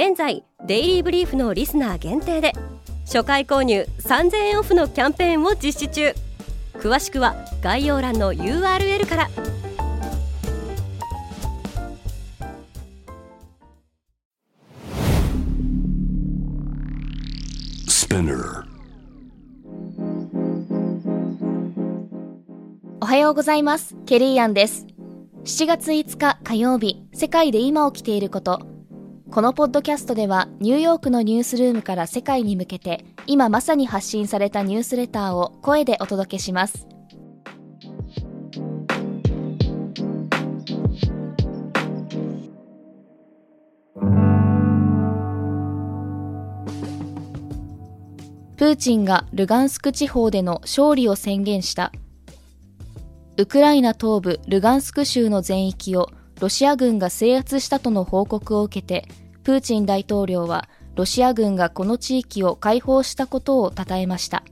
現在デイリーブリーフのリスナー限定で初回購入3000円オフのキャンペーンを実施中。詳しくは概要欄の URL から。おはようございます。ケリーアンです。7月5日火曜日世界で今起きていることこのポッドキャストではニューヨークのニュースルームから世界に向けて今まさに発信されたニュースレターを声でお届けします。プーチンがルガンスク地方での勝利を宣言した。ウクライナ東部ルガンスク州の全域をロシア軍が制圧したとの報告を受けてプーチン大統領はロシア軍がこの地域を解放したことを称えました。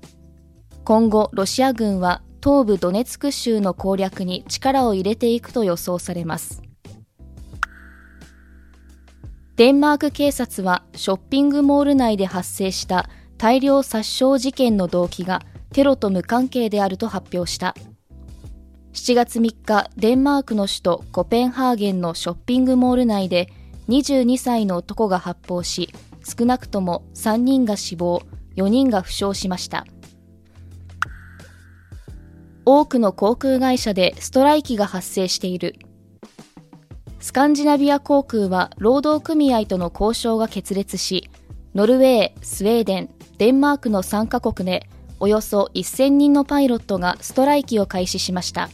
今後ロシア軍は東部ドネツク州の攻略に力を入れていくと予想されます。デンマーク警察はショッピングモール内で発生した大量殺傷事件の動機がテロと無関係であると発表した。7月3日デンマークの首都コペンハーゲンのショッピングモール内で22歳の男が発砲し少なくとも3人が死亡4人が負傷しました。多くの航空会社でストライキが発生している。スカンジナビア航空は労働組合との交渉が決裂しノルウェー、スウェーデン、デンマークの3カ国でおよそ1000人のパイロットがストライキを開始しました。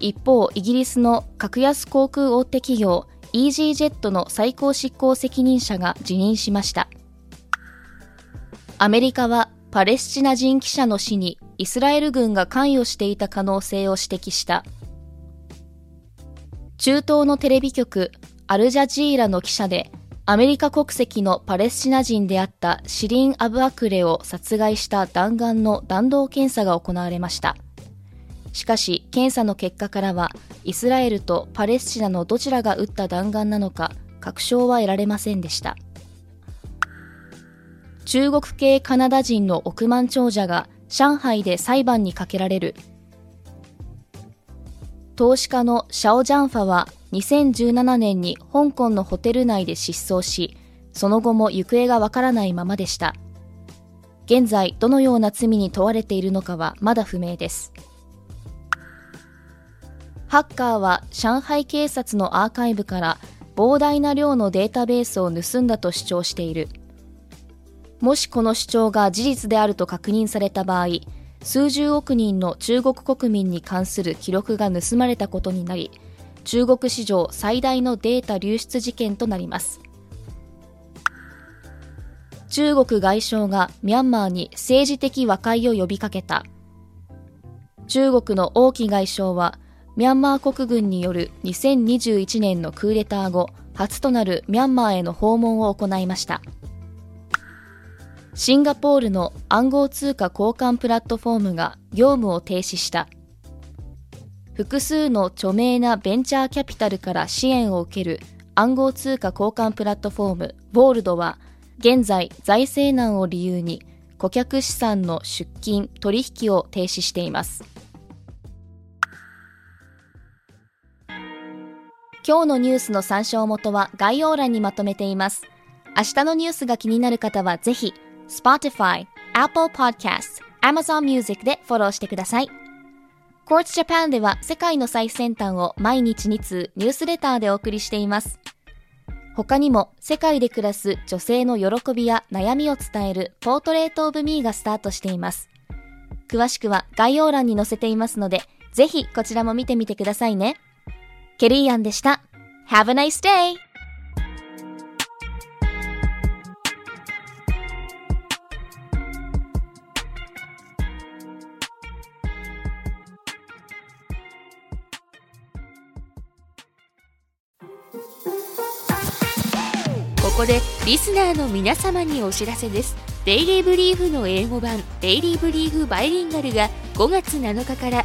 一方イギリスの格安航空大手企業イージージェットの最高執行責任者が辞任しましたアメリカはパレスチナ人記者の死にイスラエル軍が関与していた可能性を指摘した中東のテレビ局アルジャジーラの記者でアメリカ国籍のパレスチナ人であったシリン・アブアクレを殺害した弾丸の弾道検査が行われました。しかし、検査の結果からは、イスラエルとパレスチナのどちらが撃った弾丸なのか、確証は得られませんでした。中国系カナダ人の億万長者が上海で裁判にかけられる。投資家のシャオ・ジャンファは2017年に香港のホテル内で失踪し、その後も行方がわからないままでした。現在、どのような罪に問われているのかはまだ不明です。ハッカーは上海警察のアーカイブから膨大な量のデータベースを盗んだと主張している。もしこの主張が事実であると確認された場合、数十億人の中国国民に関する記録が盗まれたことになり、中国史上最大のデータ流出事件となります。中国外相がミャンマーに政治的和解を呼びかけた。中国の王毅外相は、ミャンマー国軍による2021年のクーデター後、初となるミャンマーへの訪問を行いました。シンガポールの暗号通貨交換プラットフォームが業務を停止した。複数の著名なベンチャーキャピタルから支援を受ける暗号通貨交換プラットフォームボールドは現在財政難を理由に顧客資産の出金取引を停止しています今日のニュースの参照元は概要欄にまとめています明日のニュースが気になる方はぜひ Spotify、Apple Podcast、Amazon Music でフォローしてください Quartz Japan では世界の最先端を毎日2通ニュースレターでお送りしています。他にも世界で暮らす女性の喜びや悩みを伝えるポートレートオブミーがスタートしています。詳しくは概要欄に載せていますので、ぜひこちらも見てみてくださいね。ケリーアンでした。Have a nice day! ここでリスナーの皆様にお知らせですデイリーブリーフの英語版デイリーブリーフバイリンガルが5月7日から